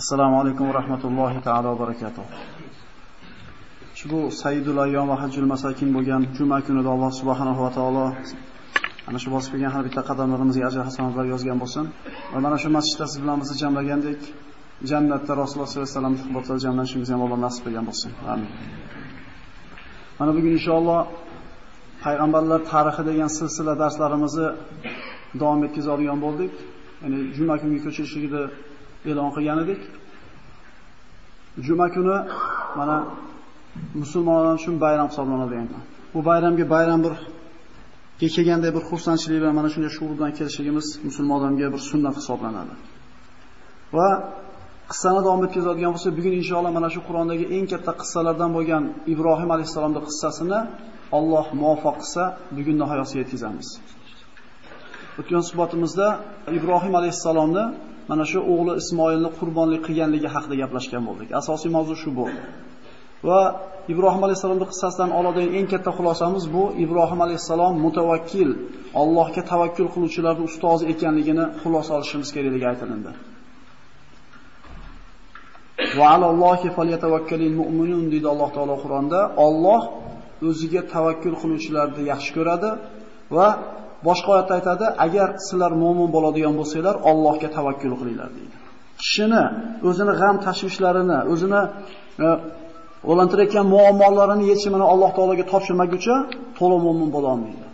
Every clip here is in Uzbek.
Assalomu alaykum va rahmatullohi taolo va barakatuh. Ushbu Sayyidul ayyom va hajjul masakin bo'lgan juma kunida Alloh subhanahu va taolo ana shu bosib kelgan har bitta qadamlarimizga ajr hasanatlar yozgan bo'lsin. Va mana shu masjidda siz bilan bizni jamlagandek jannatda Rasululloh sollallohu alayhi vasallam suhbatida jamlanishimizni ham Alloh nasib qilgan bo'lsin. Amin. Mana bugun inshaalloh payg'ambarlar tarixi degan silsila darslarimizni davom etkazadigan bo'ldik. Ya'ni juma kungi ko'chirishligida e'lon qilgan edik. Juma kuni mana musulmonlar uchun bayram hisoblanadi. Bu bayramga bayram bir kelganda bir xursandchilik bilan mana shunday shuur bilan kelishligimiz musulmonlarga bir sunnat hisoblanadi. Va qissani davom etkazadigan bo'lsa, bugun inshaalloh mana shu Qur'ondagi eng katta qissalardan bo'lgan Ibrohim alayhisolamning qissasini Alloh muvaffaq qilsa, bugun nihoyasiga yetkazamiz. O'tgan suhbatimizda Ibrohim alayhisalomni mana shu o'g'li Ismoilni qurbonlik qilganligi haqida gaplashgan bo'ldik. Asosiy mavzu shu bo'ldi. Va Ibrohim alayhisolamning qissasidan oladigan eng katta xulosamiz bu Ibrohim alayhisalom mutavakkil, Allohga tavakkul qiluvchilarning ustozi ekanligini xulosa olishimiz kerakligi aytilindi. Va alallohi falyatavakkalul mu'minun deydi Alloh taolo Qur'onda. Alloh o'ziga tavakkul qiluvchilarni yaxshi ko'radi va boshqa oyatda aytadi, agar sizlar mu'min bo'ladigan bo'lsanglar, Allohga tavakkul qilinglar deydi. Kishini o'zini g'am tashvishlarini, o'zini e, o'lantirayotgan muammolarini yechimini Alloh taologa topshirmaguncha to'liq mu'min bo'la olmaydi.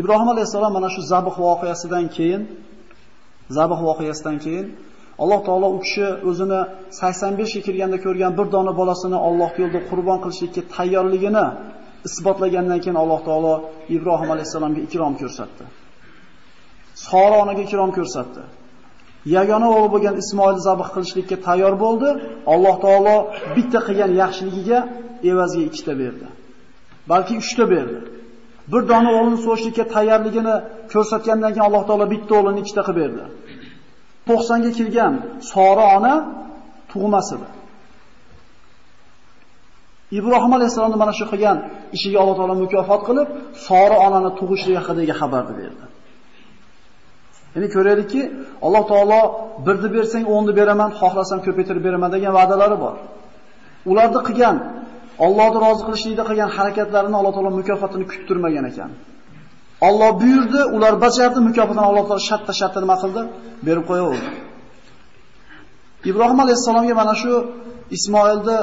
Ibrohim alayhisalom mana shu zabih voqeasidan keyin zabih voqeasidan keyin Alloh taolo u kishi o'zini 85 ga kirganda ko'rgan bir dona bolasini Alloh yo'lida qurbon qilishlikka tayyorligini isbotlagandan keyin Alloh taolo Ibrohim alayhisalomga ikrom ko'rsatdi. Sora onaga ikrom ko'rsatdi. Yagona o'g'li bo'lgan Ismoil zabih qilishlikka tayyor bo'ldi. Alloh taolo bitta qilgan yaxshiligiga evaziga ikkita berdi. Balki uchta berdi. Bir dona o'g'lini so'rashlikka tayyorligini ko'rsatgandan keyin Alloh taolo bitta o'g'lini ikkita qilib berdi. 90 ga kirgan Sora ona tug'mas edi. Ibrohim alayhisolamni mana shu qilgan ishiga Alloh taolo mukofot qilib, Sora onani tug'ishligi haqidagi xabarni berdi. Ya'ni ko'raylikki, Alloh taolo birni bersang, o'nni beraman, xohlasam ko'paytirib beraman degan va'dalari bor. Ularni qilgan, Allohni rozi qilishlikda qilgan harakatlarini Alloh taolo mukofotini kuttirmagan ekan. Alloh buyurdi, ular bajardi, mukofotini Alloh taolo shatta-shatta nima qildi? Berib qo'yaverdi. Ibrohim alayhisolamga mana shu Ismoilni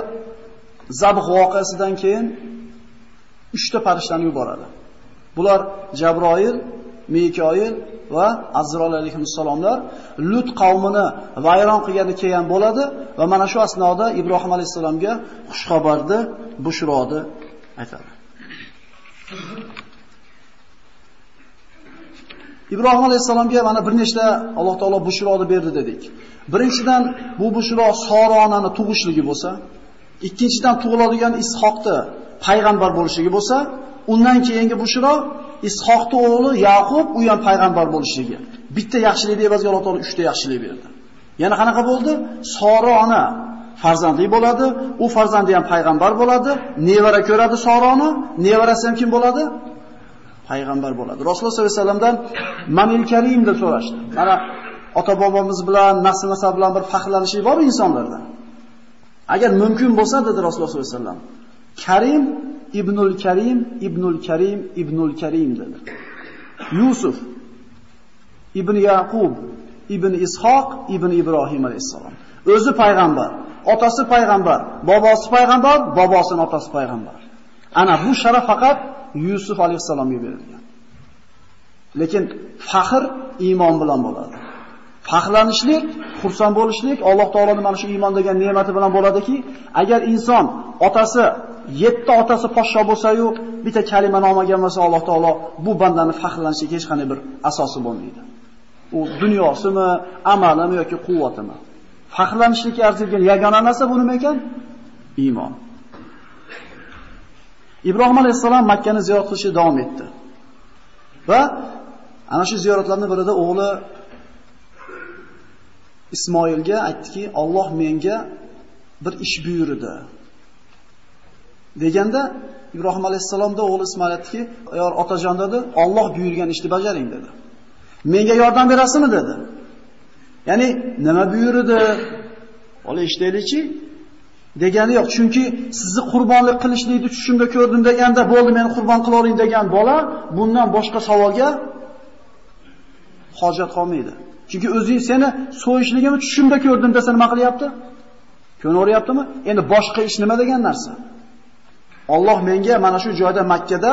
zabh voqeasidan keyin 3 ta farishtani yuboradi. Bular Jabroil, Mikoil va Azroil alayhissalomlar Lut qavmini vayron qilgani kelgan bo'ladi va mana shu asnoda Ibrohim alayhissalomga xush xabarni, bushroni aytadi. Ibrohim alayhissalomga mana bir nechta Alloh taolo bushroni berdi dedik. Birinchidan bu bushro Sora onani tug'ishligi bo'lsa, ikkinchidan tug'iladigan Ishoqni payg'ambar bo'lishligi bo'lsa, undan keyingi bushro Ishoqni o'g'li Yaqub u ham payg'ambar bo'lishligi. Bitta yaxshilikni evaziga Alloh taolo uchta yaxshilik berdi. Yana qanaqa bo'ldi? Sora ona farzandli bo'ladi, u farzandi ham payg'ambar bo'ladi, nevara ko'radi Soroni, nevarasi ham kim bo'ladi? payg'ambar bo'ladi. Rasululloh sollallohu alayhi vasallamdan Manil Karim deb so'rashdi. Mana ota bobomiz bilan, nasl nasab bilan bir faxrlanishlik bor insonlarda. Agar mumkin bo'lsa dedi Rasululloh sollallohu alayhi vasallam, Karim ibnul Karim, ibnul Karim, ibnul Karim dedi. Yusuf ibn Yaqub, ibn Ishoq, ibn Ibrohim alayhisalom. O'zi payg'ambar, otasi payg'ambar, bobosi payg'ambar, bobosining otasi payg'ambar. Ana bu sharaf faqat Yusuf alayhisalomga berilgan. Lekin faxr iymon bilan bo'ladi. Faxrlanishlik, xursand bo'lishlik Alloh taoloning mana shu iymon degan ne'mati bilan bo'ladiki, agar inson otasi, yetti otasi poshsho bo'lsa-yu, bitta kalimani olmagan bo'lsa Alloh taolo bu bandani faxrlanishiga hech qanday bir asosi bo'lmaydi. U dunyosimi, amalimi yoki quvvatimi. Faxrlanishlikka arzirgan yagona narsa bu nima ekan? Iymon. Ibrohim alayhisalom Makka ni ziyorat qilishni davom etdi. Va ana shu ziyoratlarning birida o'g'li Ismoilga aytdiki, Alloh menga bir ish buyurdi. Deganda Ibrohim alayhisalomda o'g'li Ismoil aytdiki, "Yor otajon dedi, Alloh buyurgan ishni bajaring" dedi. "Menga yordam berasizmi?" dedi. Ya'ni nima buyurdi? Ola eshitaylikchi. degani yo'q. Chunki sizni qurbonlik qilishlikni tushimda ko'rdim deganda bo'ldi meni qurbon qila oling degan bola bundan boshqa savolga hojat qolmaydi. Chunki o'zing seni so'yishligimni tushimda ko'rdim desa nima qilyapti? Ko'naveryaptimi? Endi boshqa ish nima degan narsa? Alloh menga mana shu joyda Makkada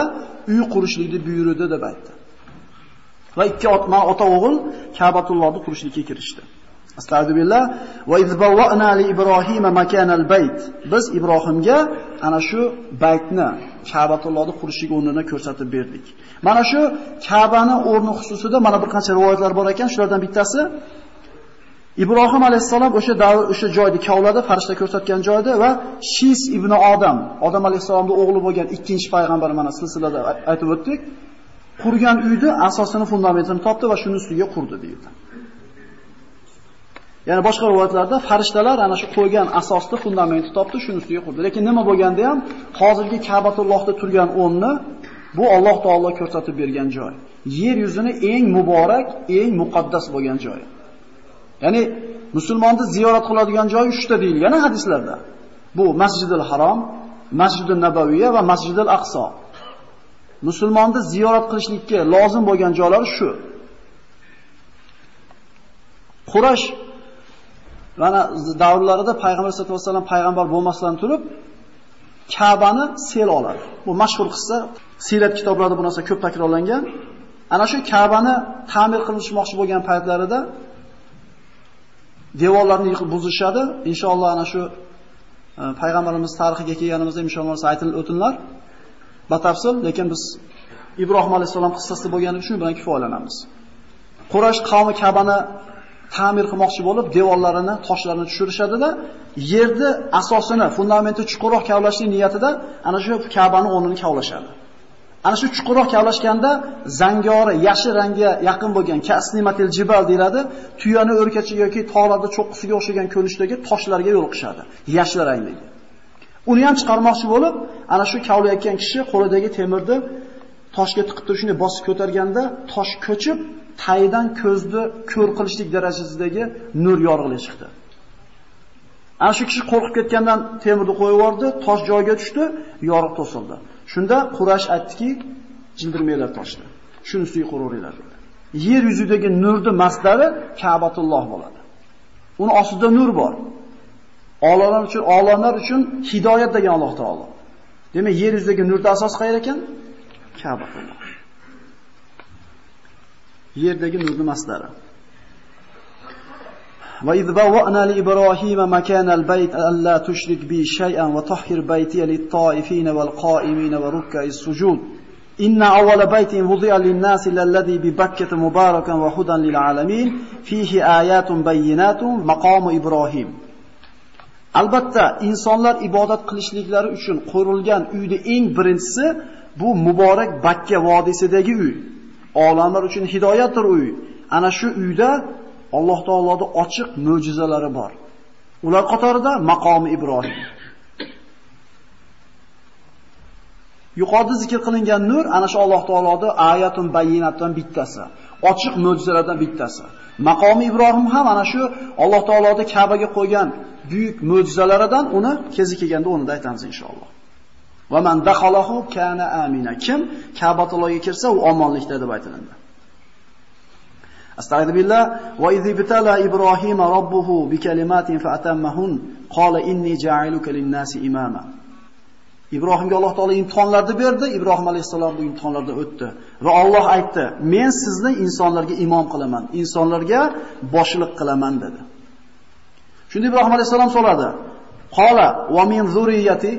uy qurishlikni buyurdi deb aytdi. Va ikki otma ota o'g'il Ka'batullohni qurishlikka kirishdi. Astagfirullah va izbawwa'na li Ibrohima makanal bayt. Biz Ibrohimga ana shu baytni, Ka'batullohni qurishiga o'rnini ko'rsatib berdik. Mana shu Ka'bani o'rni xususida mana bir qancha rivoyatlar bor ekan, shulardan bittasi Ibrohim alayhisalom o'sha davr o'sha joyda kavladi, farishta ko'rsatgan joyda va Shis ibn Odam, Odam alayhisalomning o'g'li bo'lgan ikkinchi payg'ambar mana silsilada aytib o'tdik. Qurgan uyni asosini, fundamentini topdi va shuni ustiga qurdi deydi. Ya'ni boshqa rivoyatlarda farishtalar ana shu qo'ygan asosni, fundamentni topdi, shuni ustiga qurdi. Lekin nima bo'lganda ham hozirgi Ka'batullohda turgan o'rni bu Alloh taolo ko'rsatib bergan joy. Yer yuzini eng muborak, eng muqaddas bo'lgan joy. Ya'ni musulmonni ziyorat qiladigan joy 3 ta deyilgan hadislarda. Bu Masjidil Harom, Masjidul Nabaviyya va Masjidul Aqso. Musulmonni ziyorat qilishlikka lozim bo'lgan joylar shu. Qurash mana davrlarida payg'ambar sollallohu alayhi vasallam payg'ambar bo'lmasdan turib Ka'bani sel oladi. Bu mashhur qissa, sirat kitoblarida bu narsa ko'p takrorlangan. Ana shu Ka'bani ta'mir qilishmoqchi bo'lgan paytlarida devorlarni yiqib buzishadi. Inshaalloh ana shu e, payg'ambarimiz tarixiga kelganimizda inshaalloh aytilib o'tinlar. Batafsil, lekin biz Ibrohim alayhisalom qissasi bo'lgani uchun bilan kifoyalanamiz. Quraysh qavmi Ka'bani ta'mir qilmoqchi bo'lib, devorlarini, toshlarini tushirishadi-da, yerni asosini, fundamenti chuqurroq kavlashning niyatida ana shu Ka'bani o'rnini kavlashadi. Ana shu chuqurroq kavlashganda zangori, yashil rangga yaqin bo'lgan kasnimatil jibal deyiladi, tuyani o'rkachi yoki tog'larda cho'qqisiga o'xshagan ko'rinishdagi toshlarga yo'liqishadi, yashil rangdagi. Uni ham chiqarmoqchi bo'lib, ana shu kavlayotgan kishi qo'lidagi temirni toshga tiqib turib shunday bosib ko'targanda, tosh ko'chib, taydan ko'zni ko'r qilishlik darajasidagi nur yorug'lik chiqdi. Ana shu kishi qo'rqib ketgandan temirni qo'yib yubordi, tosh joyiga tushdi, yorug' to'sildi. Shunda Qurash aytdiki, jildirmanglar toshni. Shuni ustiga quraveringlar dedi. Yer yuzidagi nurni masdari Ka'batulloh bo'ladi. Uni ostida nur bor. Olamlar uchun, olamlar uchun hidoyat degan Alloh taolo. Demak, yer yuzidagi nurda asosi qayerda ekan? Ka'batulloh. Yerdagi nurni masdari. وإذ بوأنا لإبراهيم مكان البيت ألا تشرك بي شيئا وطهر بيتي للطائفين والقائمين وركع السجود إن أول بيت وضع للناس للذي ببكة مباركا وهدى للعالمين فيه آيات بينات مقام إبراهيم Albatta insonlar ibodat qilishliklari uchun qurilgan uyni eng birinchisi bu muborak Bakka vodiysidagi uy. Olamlar uchun hidoyatdir uy. Ana shu uyda Alloh taoloning ochiq mo'jizalari bor. Ular qatorida maqomi Ibrohim. Yuqorida zikr qilingan nur ana shu Alloh taoloning ayatun bayyinatdan bittasi, ochiq mo'jizalardan bittasi. Maqomi Ibrohim ham ana shu Alloh taoloning Ka'baga qo'ygan buyuk mo'jizalaridan uni kezi kelganda o'rnida aytamiz inshaalloh. Va man dakhalahu kana amina. Kim Ka'batullohga kirsa, u omonlikda deb aytiladi. Astagfir billah va izi bitala Ibrohim robbuhu bikalimatin fa'atammahun qala inni ja'iluka lin-nasi imama. Ibrohimga Alloh taolo imtihonlarni berdi, Ibrohim alayhisalom bu imtihonlardan o'tdi va Alloh aytdi: "Men sizni insonlarga imom qilaman, insonlarga boshliq qilaman" dedi. Shunda Ibrohim alayhisalom so'radi: "Qala va min zurriyati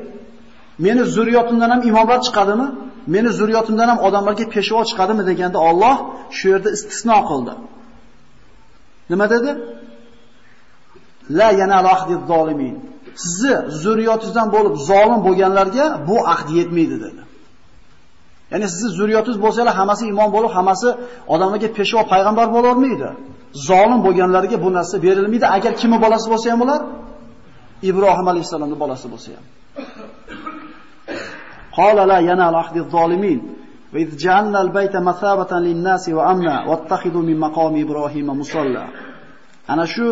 Meni zurriyotimdan ham imomlar chiqadimi? Meni zurriyotimdan ham odamlarga peshvo chiqadimi deganda Alloh shu yerda istisno qildi. Nima dedi? La yanal ahdiz zolimin. Sizni zurriyotingizdan bo'lib zolim bo'lganlarga bu ahd yetmaydi dedi. Ya'ni sizni zurriyotingiz bo'lsalar hammasi imom bo'lib, hammasi odamlarga peshvo payg'ambar bo'larmaydi. Zolim bo'lganlarga bu narsa berilmaydi. Agar kimni bolasi bo'lsa ham ular Ibrohim alayhisolamning bolasi bo'lsa ham. قال لا ينال عهد الظالمين وإذ جعلنا البيت مثابة للناس وأمنا واتخذوا من مقام إبراهيم مصلى Ana shu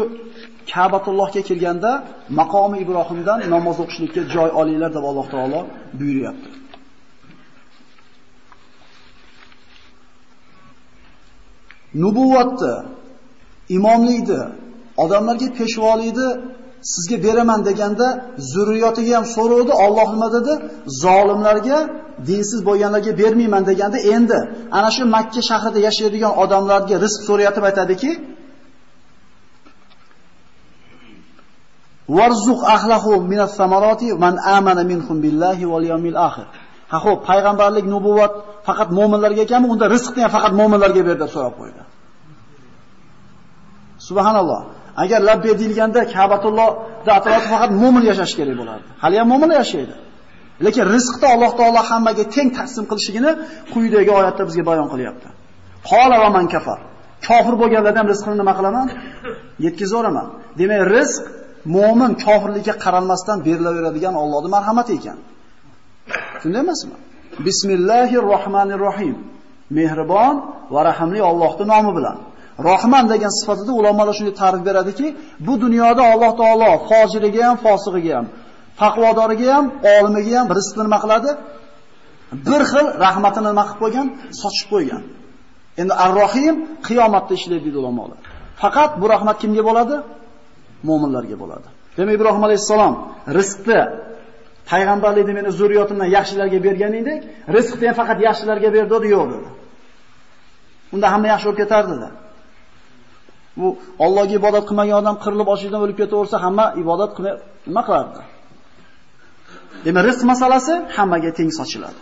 Ka'batullohga kelganda maqomi Ibrohimdan namoz o'qishlikka joy olinglar deb Alloh taolo buyuryapti. Nubuvvatni, imomlikni, odamlarga peshvolikni sizga beraman deganda zurriyotiga ham so'rovdi. Alloh nima dedi? Zolimlarga, dinsiz bo'lganlarga bermayman deganda endi ana shu Makka shahrida yashaydigan odamlarga rizq so'rayotib aytadiki, Warzuq ahlahu minas samarati man amana minhum billahi wal yawmil akhir. Ha xo'p, payg'ambarlik, nubuvvat faqat mu'minlarga ekanmi? Unda rizqni ham faqat mu'minlarga ber deb so'rab qo'ydi. Subhanalloh. Agar labbay deyilganda Ka'batullohda atrofida faqat mu'min yashash kerak bo'lardi. Hali ham mu'min yashaydi. Lekin rizqni Alloh taolo hammaga teng taqsim qilishigini quyidagi oyatda bizga bayon qilyapti. Qola va man kafar. Kofir bo'lganlardan rizqini nima qilaman? Yetkazaveраman. Demak, rizq mu'min kofirlikka qaralmasdan berilaveradigan Allohning marhamati ekan. Shunday emasmi? Bismillahir rohmanir rohim. Mehribon va rahimli Allohning nomi bilan. Rahman degan sifatida ulamolar shunday ta'rif beradiki, bu dunyoda Alloh taolo fojiriga ham, fosig'iga ham, taqvodoriga ham, olimiga ham rizqni nima qiladi? Bir xil rahmatini nima qilib qo'ygan? Sochib qo'ygan. Endi Ar-Rohim qiyomatda ishlaydi deydi ulamolar. Faqat bu rahmat kimga bo'ladi? Mu'minlarga bo'ladi. Demak, Ibrohim alayhissalom rizqni payg'ambarlikni meni zurriyotimdan yaxshilarga berganingdek, rizqni ham faqat yaxshilarga berdi, yo'q dedi. Unda hamma yaxshi bo'lib ketardi dedi. Bu Allohga ibodat qilmagan odam qirilib ochlikdan o'lib ketaversa, hamma ibodat qilmay nima qilardi? Demak, rizq masalasi hammaga teng sochiladi.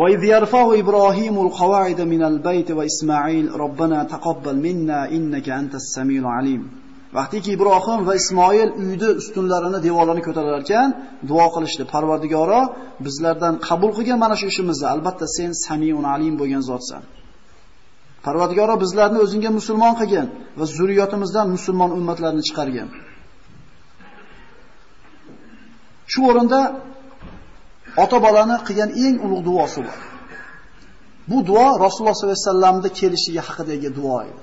وإذ يرفع إبراهيم القواعد من البيت وإسماعيل ربنا تقبل منا إنك أنت السميع العليم Vaqtiki Ibrohim va Ismoil uyni ustunlarini, devorlarini ko'tarar ekan, duo qilishdi. Parvardigoro, bizlardan qabul qilgan mana shu ishimizni, albatta sen Samiun Alim bo'lgan zotsan. Parvardigoro bizlarni o'zingga musulmon qilgin va zurriyotimizdan musulmon ummatlarni chiqargin. Shu o'rinda ota-bolani qilgan eng ulug' duosi bor. Bu duo Rasululloh sollallohu alayhi vasallamning kelishiga haqidagi duo edi.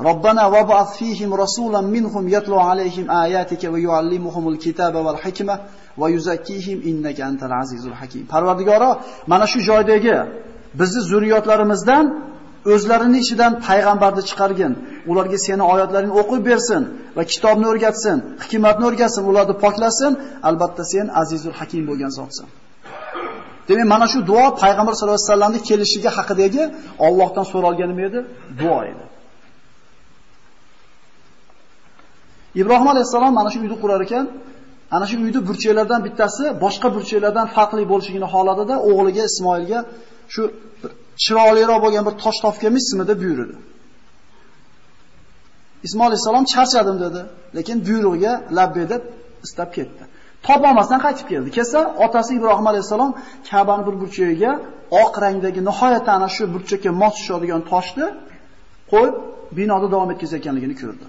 ربنا وابعث فيهم رسولا منهم يتلو عليهم آياتك ويعلمهم الكتاب والحكمة ويزكيهم إنك أنت العزيز الحكيم Parvardigoro mana shu joydagi bizni zurriyotlarimizdan o'zlarini ichidan payg'ambarni chiqargin. Ularga seni oyatlaringni o'qib bersin va kitobni o'rgatsin, hikmatni o'rgatsin, ularni poklasin. Albatta sen Azizul Hakim bo'lgan zotsan. Demak, mana shu duo payg'ambar sollallohu alayhi vasallamning kelishiga haqidagi Allohdan so'ralgan edi? Duo edi. Ibrohim alayhisalom mana shu uyni qurar ekan, ana shu uyni burchaklardan bittasi boshqa burchaklardan farqli bo'lishigini holatida o'g'liga Ismoilga shu chiroyliroq bo'lgan bir tosh topganmizmi deb buyurdi. Ismoil alayhisalom charchadim dedi, lekin buyrug'iga labbay deb istab ketdi. Topolmasdan qaytib keldi. Kelsa, otasi Ibrohim alayhisalom Ka'bani bir burchagiga oq rangdagi nihoyatda ana shu burchakka mos tushadigan toshni qo'yib binoda davom etkazayotganligini ko'rdi.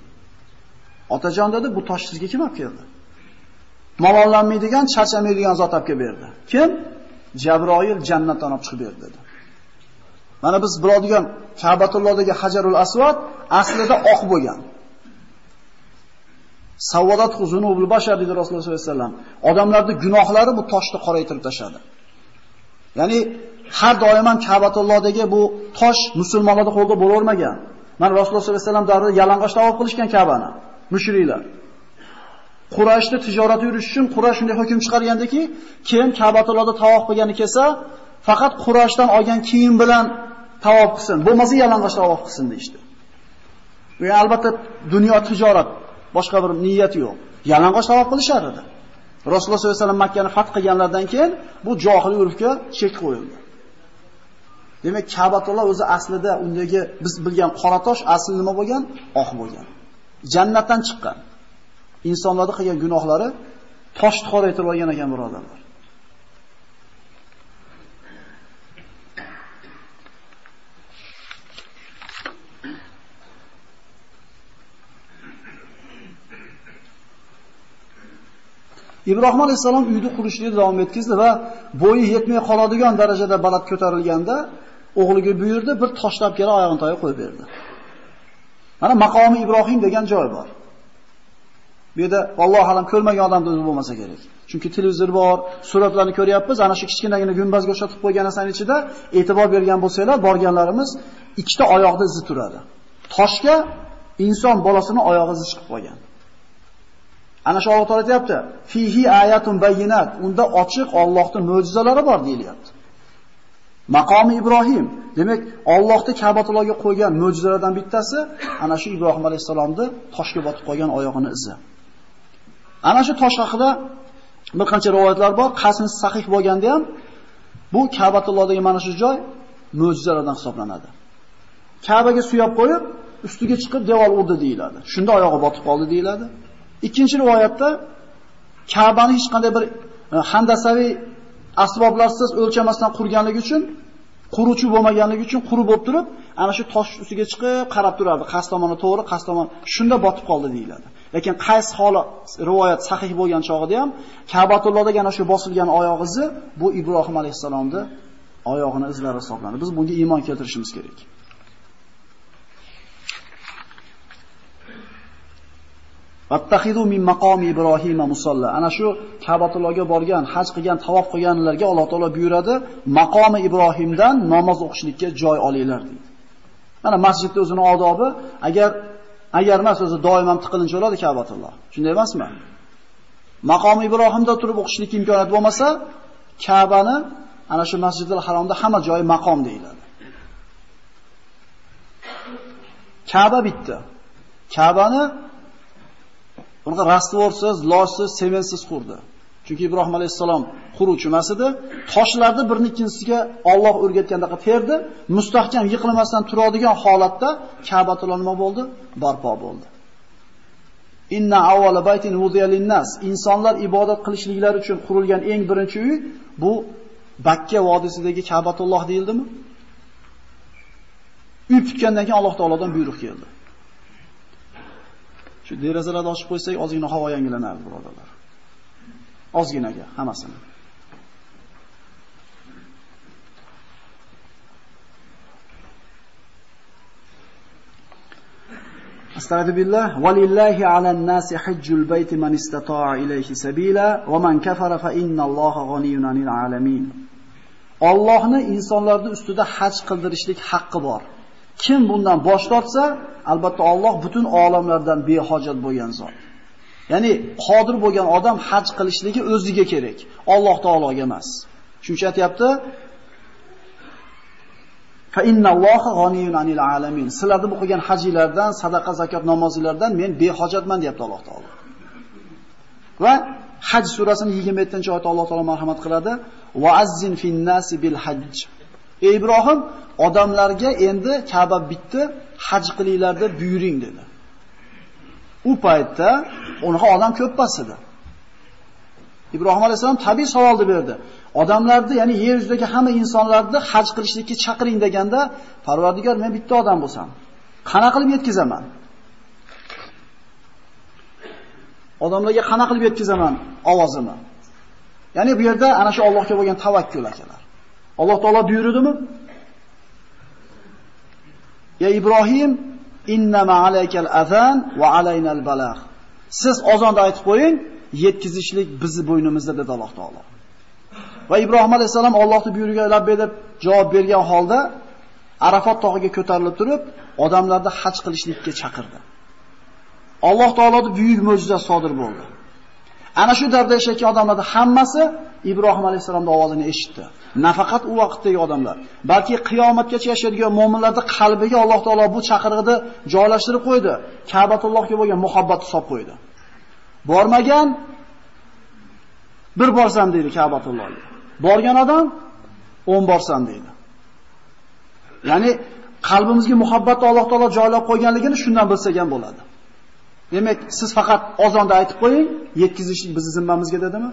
Otajon dedi, bu tosh sizga kim olib keldi? Malollanmaydigan, charchamaydigan zot olib kelib berdi. Kim? Jabroil jannatdan olib chiqib berdi dedi. Mana biz biladigan Ka'batullohdagi Hajarul Aswad aslida oq bo'lgan. Savadat huzunul bashar dedi Rasululloh sollallohu alayhi vasallam. Odamlarning gunohlari bu toshni qoraytirib tashadi. Ya'ni har doim Ka'batullohdagi bu tosh musulmonlarning qo'lida bo'lavermagan. Mana Rasululloh sollallohu alayhi vasallam davrida yalang'och tavob qilishgan Ka'bani. Mushriklar. Qurayshda tijorat yurish uchun Quraysh shunday hukm chiqargandiki, kim Ka'batullohda tavof qilgani kelsa, faqat Qurayshdan olgan kiyim bilan tavof qilsin, bo'lmasa yalang'och tavof qilsin deydi. Bu albatta dunyo tijorat, boshqa bir niyat yo'q. Yalang'och tavof qilishar edi. Rasululloh sollallohu alayhi vasallam Makkani fath qilganlardan keyin bu johiliy urfga chek qo'yildi. Demak, Ka'batulloh o'zi aslida undagi biz bilgan qora tosh asli nima bo'lgan? Oq bo'lgan. Jannatdan chiqqan. Insonlarning qilgan gunohlari toshni etib olgan ekan birodarlar. Ibrohim alayhisalom uyni qurishni davom etkazdi va bo'yi yetmay qoladigan darajada baland ko'tarilganda o'g'liga buyurdi, bir toshlab kelib oyog'ini tayoq qo'yib berdi. Mana maqomi Ibrohim degan joy bor. Bu yerda Alloh alam ko'rmagan odamda bo'lmasa kerak. Chunki televizor bor, suratlarni ko'ryapmiz. Ana shu kichkinagina gumbazga o'xshatib qo'ygan narsaning ichida e'tibor bergan bo'lsanglar, borganlarimiz ikkita oyoqda izi turadi. Toshga inson bolasini oyog'i izi chiqib qolgan. Ana shu Alloh taolo aytayapti, fihi ayatun bayyinat. Unda ochiq Allohning mo'jizalari bor deyilyapti. Maqomi Ibrohim, demak, Allohning Ka'batullohga qo'ygan mo'jizalardan bittasi ana shu Ibrohim alayhisalomni toshga botib qolgan oyog'ini izi. Ana shu tosh haqida bir qancha rivoyatlar bor. Qasmi sahih bo'lganda ham bu Ka'batullohdagi mana shu joy mo'jizalardan hisoblanadi. Ka'baga suyab qo'yib, ustiga chiqib devor urdi deyiladi. Shunda oyog'i botib qoldi deyiladi. Ikkinchi rivoyatda Ka'bani hech qanday bir e, handasaviy asboblarsiz o'lchamasdan qurganligi uchun quruvchi bo'lmaganligi uchun quru bo'lib turib, ana shu tosh ustiga chiqib qarab turardi. Qaysi tomoni to'g'ri, qaysi tomon shunda botib qoldi deyiladi. Lekin qaysi holat rivoyat sahih bo'lgan chog'ida ham Ka'batullohdagi ana shu bosilgan oyoq izi bu Ibrohim alayhisalomning oyog'ini izlari hisoblanadi. Biz bunga iymon keltirishimiz kerak. Vattaxidu min maqomi Ibrohima musalla. Ana shu Ka'batullohga borgan, haj qilgan, tavof qilganlarga Alloh taolo buyuradi, maqomi Ibrohimdan namoz o'qishlikka joy olinglar deydi. Mana masjidda o'zining odobi, agar agar emas o'zi doim ham tiqilinch bo'ladi Ka'batulloh. Shunday emasmi? Maqomi Ibrohimda turib o'qishlik imkoniyati bo'lmasa, Ka'bani ana shu Masjidul Haromda hamma joyi maqom deyiladi. Ka'ba bitta. Ka'bani Bunaqa rastvorsiz, lojsiz, semensiz qurdi. Chunki Ibrohim alayhissalom quruvchi emas edi. Toshlarni birini ikkinchisiga Alloh o'rgatgandaqa terdi, mustahkam yiqilmasdan turadigan holatda Ka'batulloh nima bo'ldi? Barpo bo'ldi. Inna awwala baytin wudiya lin-nas. Insonlar ibodat qilishliklari uchun qurilgan eng birinchi uy bu Bakka vodiysidagi Ka'batulloh deyildimi? Uy tutgandan keyin Alloh taolodan buyruq keldi. Shu derazalarni ochib qo'ysak, ozgina havo yangilanadi, birodalar. Ozginaga hammasini. Astagfirullah billah walillahi 'alan nasi hajjul bayti man istata'a ilayhi sabila wa man kafara fa innalloha g'aniyyun 'anil 'alamin. Allohni insonlarning ustida haj qildirishlik haqqi bor. Kim bundan bosh tortsa, albatta Alloh butun olamlardan behojat bo'lgan zot. Ya'ni qodir bo'lgan odam haj qilishligi o'ziga kerak, Alloh taologa emas. Shuncha aytayapti, Fa innalloha g'aniyun anil alamin. Sizlarni bu qilgan hajilardan, sadaqa, zakot, namozlardan men behojatman deyapti Alloh taolo. Va Haj surasining 27-oyatda Alloh taolo marhamat qiladi: "Va azzin fin nasi bil hajj." Ey Ibrohim, odamlarga endi Ka'ba bitti, haj qilinglar deb buyuring dedi. U paytda unaqa odam ko'p pas edi. Ibrohim alayhisalom tabiiy savolni berdi. Odamlarni, ya'ni yer yuzidagi hamma insonlarni haj qilishlikka chaqiring deganda, Parvardigor men bitta odam bo'lsam, qana qilib yetkizaman? Odamlarga qana qilib yetkizaman ovozimni? Ya'ni bu yerda ana shu Allohga bo'lgan tavakkul akalar. Alloh taolo buyurdimi? Ya Ibrohim, innama alaykal azan va alaynal balagh. Siz ozonda aytib qo'ying, yetkizishlik bizni bo'ynimizda dedi Alloh taolo. Va Ibrohim alayhisalom Allohning buyurgan labbay deb javob bergan holda Arafat tog'iga ko'tarilib turib, odamlarni haj qilishlikka chaqirdi. Alloh taoloning buyuk mo'jizasi sodir bo'ldi. Ana shu davrda yashayotgan odamlarning hammasi Ibrohim alayhisolamning ovozini eshitdi. Nafaqat u vaqtdagi odamlar, balki qiyomatgacha yashaydigan mu'minlarning qalbiga Alloh taolo bu chaqirig'ini joylashtirib qo'ydi. Ka'batullohga bo'lgan muhabbatni solib qo'ydi. Bormagan bir borsam deydi Ka'batullohga. Borgan odam 10 borsam deydi. Ya'ni qalbimizga muhabbatni Alloh taolo joylab qo'yganligini shundan bilsak ham bo'ladi. Demak, siz faqat ozonda aytib qo'ying, yetkazishlik bizning zimmamizga dedimi?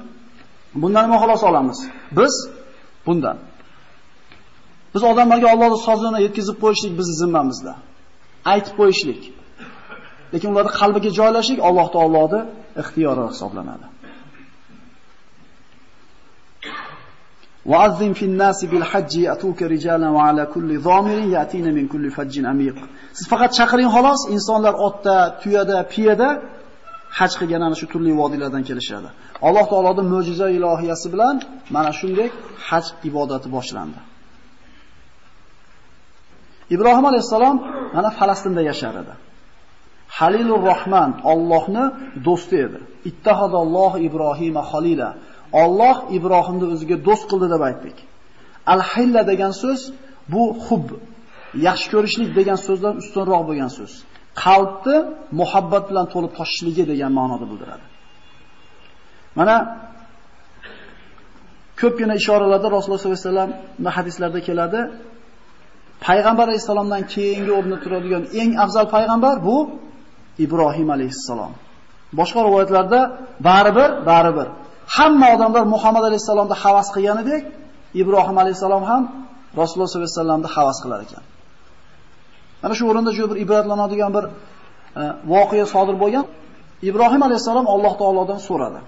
Bundan nima xolos olamiz? Biz bundan. Biz odamlarga Allohning sozini yetkazib qo'yishlik bizning zimmamizda. Aytib qo'yishlik. Lekin ularni qalbiga joylashlik Alloh taoloning ixtiyori hisoblanadi. وَعَذِّمْ فِي النَّاسِ بِالْحَجِّ يَأْتُوكَ رِجَالًا وَعَلَى كُلِّ ضَامِرٍ يَأْتِينَ مِنْ كُلِّ فَجٍّ عَمِيقٍ Siz faqat chaqiring xolos, insonlar otda, tuyada, piyada haj qilgan ana shu turli vodiylardan kelishadi. Alloh taoloning mo'jiza ilohiyasi bilan mana shunday haj ibodati boshlandi. Ibrohim alayhisalom mana Falastinda yashar edi. Halilur Rahman Allohni do'sti edi. Ittahadalloh Ibrohima xalila. Alloh Ibrohimni o'ziga do'st qildi deb aytdik. Al-hilla degan so'z bu hub, yaxshi ko'rishlik degan so'zdan ustunroq bo'lgan so'z. Qalbni muhabbat bilan to'lib toshishligi degan ma'noda bildiradi. Mana ko'pgina ishoralarda Rasululloh sollallohu alayhi vasallamning hadislarda keladi. Payg'ambar alayhisalomdan keyingi o'rni turadigan eng afzal payg'ambar bu Ibrohim alayhisalom. Boshqa rivoyatlarda baribir, baribir. Hamma odamlar Muhammad alayhisalomda havas qilganidek, Ibrohim alayhisalom ham Rasululloh sollallohu alayhi vasallamda havas qilar ekan. Mana shu o'rinda juda bir ibratlanadigan bir e, voqea sodir bo'lgan. Ibrohim alayhisalom Alloh taolodan so'radi.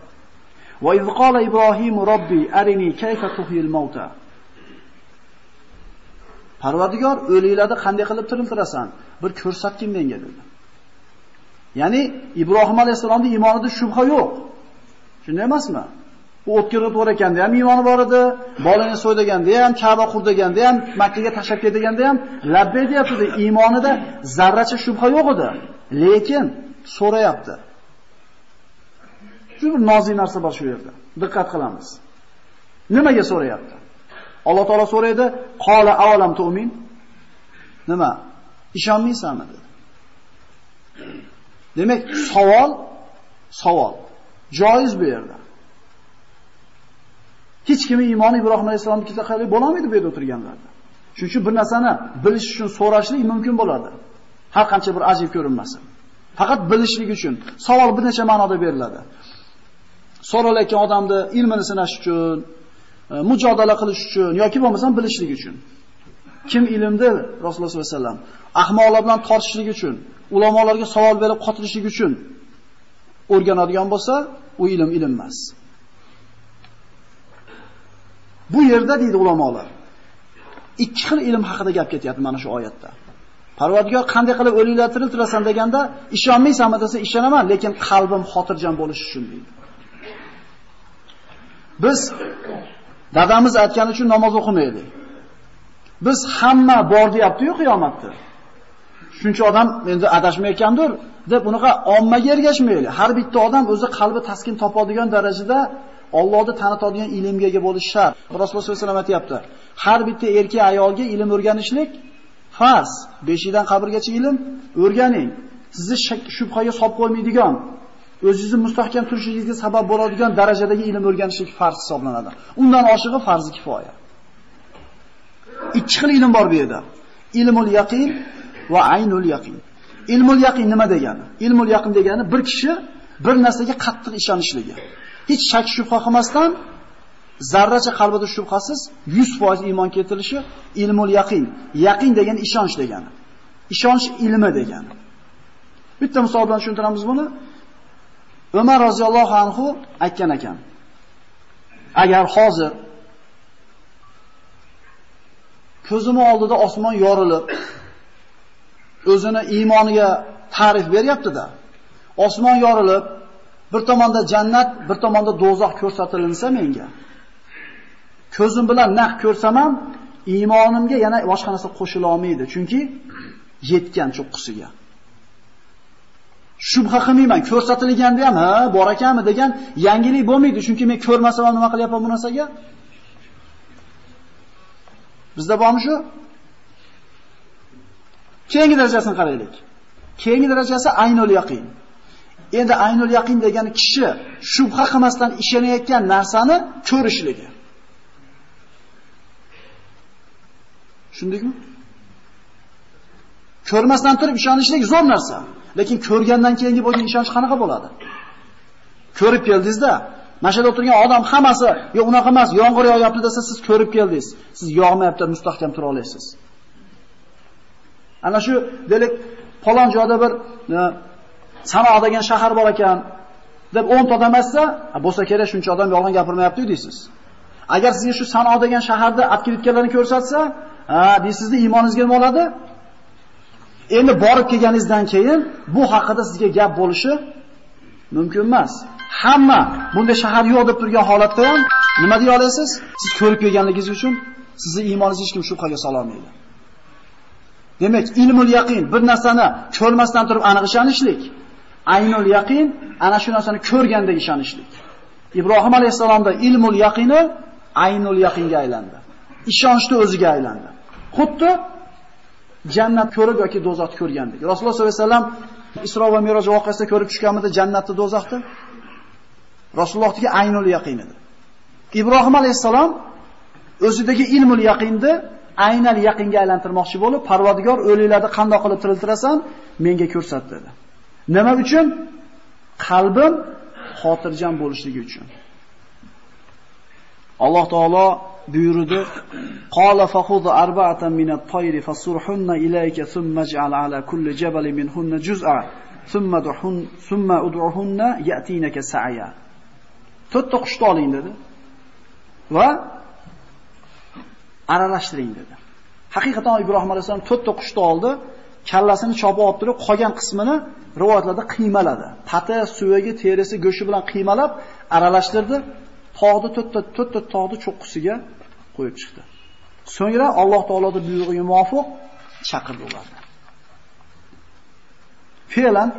Va iz qala Ibrohim robbi arini kayfa tuhyil mauta. Parvardigor, o'liklarni qanday qilib tiriltirasan? Bir ko'rsatgin menga dedi. Ya'ni Ibrohim alayhisolamning iymonida shubha yo'q. Shunday emasmi? U o'tkirib bor ekanda ham iymoni bor edi, bolani so'ydaganda ham, Ka'ba qurdaganda ham, Makkaga tashlab ketganda ham labbay deyapti. Iymonida zarracha shubha yo'q edi. Lekin so'rayapti. Shu bir nozik narsa bor shu yerda. Diqqat qilamiz. Nimaga so'rayapti? Alloh taolo so'raydi, "Qola avalam tu'min?" Nima? Ishonmaysanmi dedi. Demak, savol savol joiz bu yerda. Hech kim iymoni Ibrohim alayhisolamnikida qilib bo'lmaydi bu yerda o'tirganlarda. Shuning uchun bir narsani bilish uchun so'rashlik mumkin bo'ladi. Har qancha bir ajib ko'rinmasin. Faqat bilishlik uchun savol bir necha ma'noda beriladi. So'ralayotgan odamni ilmini sinash uchun, e, mujodala qilish uchun yoki bo'lmasam bilishlik uchun. Kim ilmni Rasululloh sollallohu alayhi vasallam ahmoqlar bilan tortishlik uchun, ulamolarga savol berib qotilishlik uchun o'rganadigan bo'lsa, u ilm ilm emas. Bu yerda deydi ulamolar, ikki xil ilm haqida gap ketyapti mana shu oyatda. Parvardigor qanday qilib o'liklar tiriltirasan deganda, ishonmaysanmi desa, ishonaman, lekin qalbim xotirjam bo'lishi uchun deydi. Biz dadamiz aytgani uchun namoz o'qimaydi. Biz hamma bor deyapti-yu qiyomatda. Shuncha odam endi adashmayotgandir deb unaqa ommaga ergashmaylik. Har bitta odam o'zi qalbi taskin topadigan darajada Allohni tanitadigan ilmga ega bo'lish shart. Rasululloh sollallohu alayhi vasallam aytayapti. Har bitta erkak ayolga ilm o'rganishlik farz. Beshidan qabrgacha ilm o'rganing. Sizni shubhaga solib qo'ymaydigan, o'zingizni mustahkam turishingizga sabab bo'ladigan darajadagi ilm o'rganishlik farz hisoblanadi. Undan oshig'i farzi kifoya. Ikki xil ilm bor bu yerda. Ilmul yaqin va aynul yaqin. Ilmul yaqin nima degani? Ilmul yaqin degani bir kishi bir narsaga qattiq ishonishligi. Hech shak shubha qilmasdan zarracha qalbida shubhasiz 100% iymon keltirishi ilmul yaqin. Yaqin degani ishonch degani. Ishonch ilmi degani. Bitta misol bilan tushuntiramiz buni. Umar roziyallohu anhu aytgan ekan. Agar hozir ko'zimni oldida osmon yorilib, o'zini iymoniga ta'rif beryapti-da. Osmon yorilib, bir tomonda jannat, bir tomonda dozoq ko'rsatilinsa menga. Ko'zim bilan naq ko'rsam ham iymonimga yana boshqa narsa qo'shila olmaydi, chunki yetgan cho'qqisiga. Shubha qilmayman, ko'rsatilganda ham, ha, bor ekanmi degan yangilik bo'lmaydi, chunki men ko'rmasam ham nima qilyapman bu narsaga? Bizda bormi shu? Keyingi darajasini qaraylik. Keyingi darajasi aynul yaqin. Endi aynul yaqin degani kishi shubha qilmasdan ishonayotgan narsani ko'rishligi. Shundaymi? Ko'rmasdan turib ishonishlik zo'r narsa, lekin ko'rgandan keyingi bo'lgan ishonch qanaqa bo'ladi? Ko'rib keldingizda, Mashada o'tirgan odam hammasi, "Yo'q, unaqa emas, yomg'ir yog'yapti" desa, siz ko'rib keldingiz. Siz yog'mayapti, mustahkam tura olasiz. Ana shu delik falon joyda bir e, degan shahar bor ekan deb 10 ta odam aytsa, bo'lsa kerak shuncha odam yolg'on gapirmayapti deysiz. Agar sizga shu Sanoa degan shaharda aktivitkalarni ko'rsatsa, ha, deysizda iymoningizga nima bo'ladi? Endi borib kelganingizdan keyin bu haqida sizga gap bo'lishi mumkin emas. Hamma bunday shahar yo'q deb turgan holatda ham nima deya olasiz? Siz ko'rib kelganligingiz uchun sizni iymoningiz hech kim shubhaga sola olmaydi. Demak, ilmul yaqin bir narsani ko'rmasdan turib aniq ishonishlik, aynul yaqin ana shu narsani ko'rgandek ishonishlik. Ibrohim alayhisalomda ilmul yaqini aynul yaqinga aylandi. Ishonchni o'ziga aylandi. Xuddi jannat ko'rib yoki do'zaxni ko'rgandek. Rasululloh sollallohu alayhi vasallam Isro va Miroj voqeasida ko'rib tushganmidi jannatni, do'zaxni? Rasulullohga aynul yaqin edi. Ibrohim alayhisalom o'zidagi ilmul yaqinni aynal yaqinga aylantirmoqchi bo'lib, Parvardigor o'liklarni qanday qilib tiriltirasan, menga ko'rsat dedi. Nima uchun? Qalbim xotirjam bo'lishligi uchun. Alloh taolo buyurdi: "Qala fakhudh arba'atan min at-tayr fasurhunna ilayka thumma ij'al 'ala kulli jabalin minhunna juz'a thumma duhun thumma ud'uhunna ya'tinaka sa'ya." To'rtta qushni oling dedi. Va aralashtiring dedi. Haqiqatan Ibrohim alayhisalom to'rtta qushni oldi, kallasini chopib olib turib, qolgan qismini rivoyatlarda qiymaladi. Pati, suvagi, terisi, go'shi bilan qiymalab aralashtirdi. Tog'ni to'rtta to'rtta tog'ni cho'qqisiga qo'yib chiqdi. So'ngra Alloh taoloning buyrug'iga muvofiq chaqirdi ularni. Fe'lan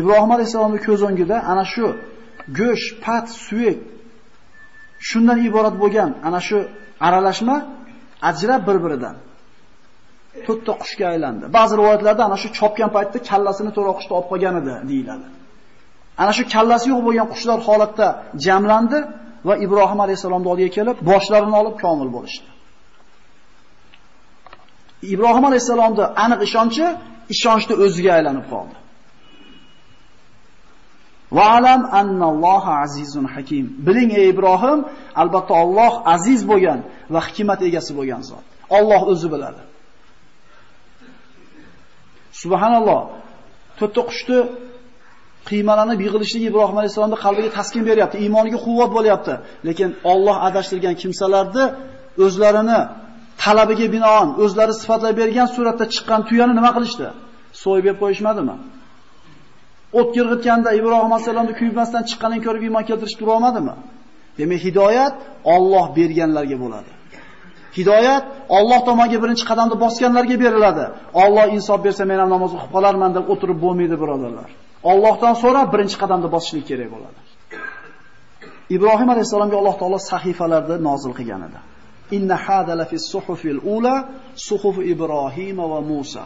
Ibrohim alayhisolamning ko'z o'ngida ana shu go'sht, pat, suyak shundan iborat bo'lgan ana shu aralashma ajrab bir-biridan to'rtta qushga aylandi. Ba'zi rivoyatlarda ana shu chopgan paytda kallasini to'ra qushda olib qolgan edi deyiladi. Ana shu kallasi yo'q bo'lgan qushlar holatda jamlandi va Ibrohim alayhisolamning oldiga kelib, boshlarini olib komil bo'lishdi. Ibrohim alayhisalomda aniq ishonchi ishonchni o'ziga aylanib qoldi. Va alam annalloha azizun hakim. Biling ey Ibrohim, albatta Alloh aziz bo'lgan va hikmat egasi bo'lgan zot. Alloh o'zi biladi. Subhanalloh. To'tta qushni qiymalanib yig'ilishligi Ibrohim alayhisolamning qalbiga taskin beryapti, iymoniga quvvat bo'lyapti. Lekin Alloh adashtirgan kimsalarni o'zlarini talabiga binoan o'zlari sifatlab bergan suratda chiqqan tuyani nima qilishdi? So'yib yeb qo'yishmadimi? O't yirg'itganda Ibrohim alayhisolamni kuymasdan chiqqanini ko'rib iymon keltirishib tura olmadimi? Demak, hidoyat Alloh berganlarga bo'ladi. Hidoyat Alloh tomoniga birinchi qadamni bosganlarga beriladi. Alloh insof bersa men ham namoz o'qib qolarman deb o'tirib bo'lmaydi, birodarlar. Allohdan so'rab birinchi qadamni bosishlik kerak bo'ladi. Ibrohim alayhisolamga Alloh taolo sahifalarni nozil qilgan edi. Inna hada la fi suhufil ula suhuf Ibrohim va Musa.